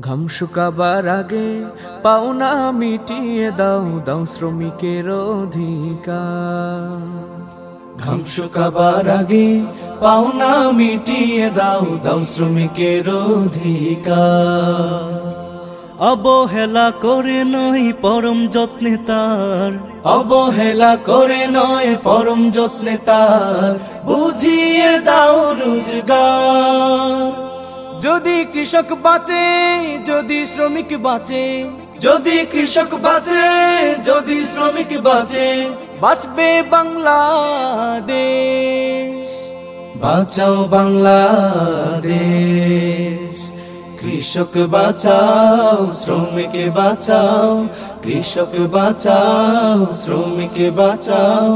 ঘাম শুকাবার আগে পাওনা মিটিয়ে দাও দাও শ্রমিকের অধিকার। ঘাম শুকাবার আগে পাওনা মিটিয়ে দাও দাও শ্রমিকের অধিকার। অবহেলা করে নয় পরম যত্নে তার। অবহেলা করে নয় পরম যত্নে তার। বুঝিয়ে দাও রোজগার। যদি কৃষক বাঁচে যদি শ্রমিক বাঁচে যদি কৃষক বাঁচে যদি শ্রমিক বাঁচে বাঁচবে বাংলাদেশ। বাঁচাও বাংলাদেশ। কৃষক বাঁচাও শ্রমিক বাঁচাও কৃষক বাঁচাও শ্রমিক বাঁচাও।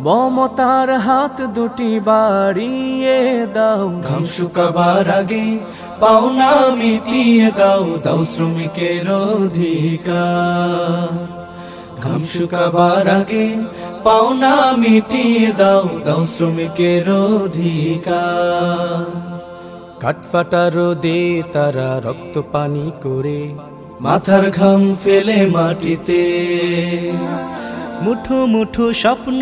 মমতার হাত দুটি বাড়িয়ে দাও। ঘাম শুকাবার আগে পাওনা মিটিয়ে দাও দাও শ্রমিকের অধিকার। ঘাম শুকাবার আগে পাওনা মিটিয়ে দাও দাও শ্রমিকের অধিকার। কাঠফাটা রোদে তারা রক্ত পানি করে মাথার ঘাম ফেলে মাটিতে। মুঠো মুঠো স্বপ্ন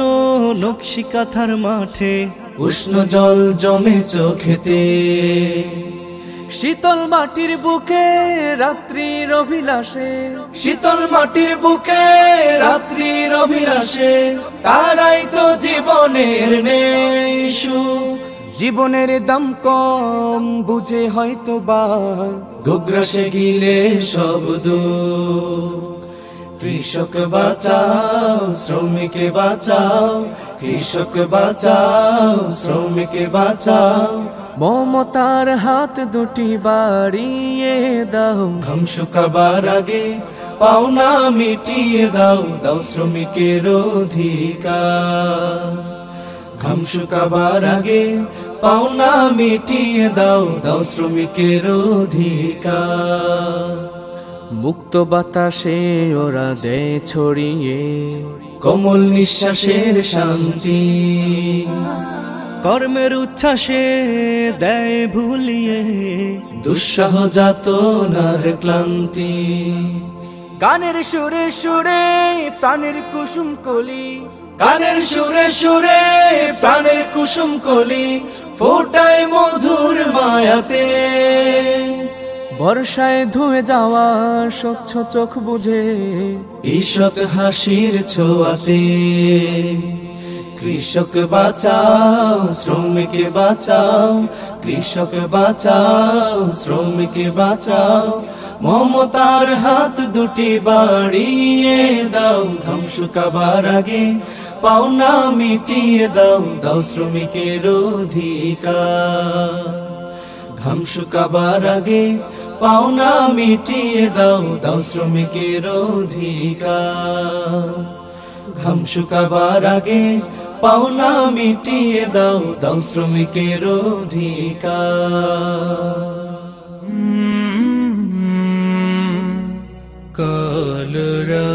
নকশি কাথার মাঠে। উষ্ণ জল জমে চোখেতে। শীতল মাটির বুকে রাত্রির অভিলাষে। শীতল মাটির বুকে রাত্রির অভিলাষে তারাই তো জীবনের নেই সুখ জীবনের দাম কম বুঝে হয়তো বা গোগ্রাসে গিলে সব দুঃখ কৃষক বাঁচাও শ্রমিক বাঁচাও কৃষক বাঁচাও শ্রমিক বাঁচাও। মমতার হাত দুটি বাড়িয়ে দাও। ঘাম শুকাবার আগে পাওনা মিটিয়ে দাও দাও শ্রমিকের অধিকার। ঘাম শুকাবার আগে পাওনা মিটিয়ে দাও দাও শ্রমিকের অধিকার। মুক্ত বাতাসে ওরা দেয় ছড়িয়ে। কমল নিঃশ্বাসের শান্তি। কর্মের উচ্ছ্বাসে দেয় ভুলিয়ে। দুঃসাহ যাত নার ক্লান্তি। গানের সুরে সুরে প্রাণের কুসুম কলি। কানের সুরে সুরে প্রাণের কুসুম কলি। ফোটায় মধুর মায়াতে। বর্ষায় ধুয়ে যাওয়া স্বচ্ছ চোখ বুঝে ঈষৎ হাসির ছোঁয়াতে। কৃষক বাঁচাও, শ্রমিক বাঁচাও, কৃষক বাঁচাও, শ্রমিক বাঁচাও। মমতার হাত দুটি বাড়িয়ে দাও ঘাম শুকাবার আগে। পাওনা মিটিয়ে দাও দাও শ্রমিকের অধিকার। ঘাম শুকাবার আগে পাওনা মিটিয়ে দাও দাও শ্রমিকের অধিকার ঘাম শুকাবার আগে পাওনা মিটিয়ে দাও দাও শ্রমিকের অধিকার কলরা